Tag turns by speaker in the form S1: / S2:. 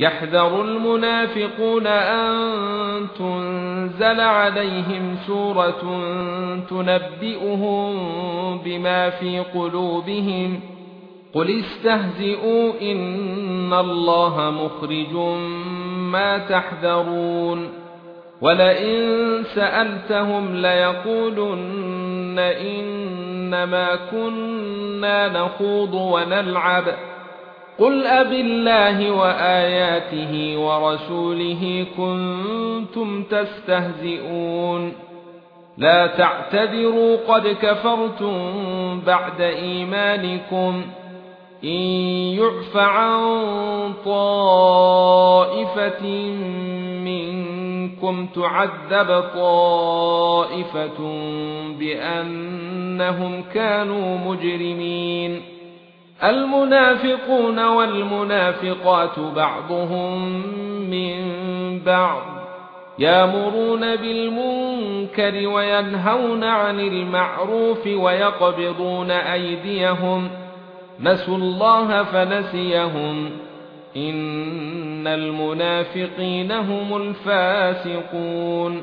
S1: يحذر المنافقون أن تنزل عليهم سورة تنبئهم بما في قلوبهم قل استهزئوا إن الله مخرج ما تحذرون ولئن سألتهم ليقولن إنما كنا نخوض ونلعب قل ابي الله واياته ورسوله كنتم تستهزئون لا تعتذروا قد كفرتم بعد ايمانكم ان يعف عن طائفه منكم تعذب طائفه بانهم كانوا مجرمين المنافقون والمنافقات بعضهم من بعض يامرون بالمنكر وينهون عن المعروف ويقبضون أيديهم نسوا الله فنسيهم إن المنافقين هم الفاسقون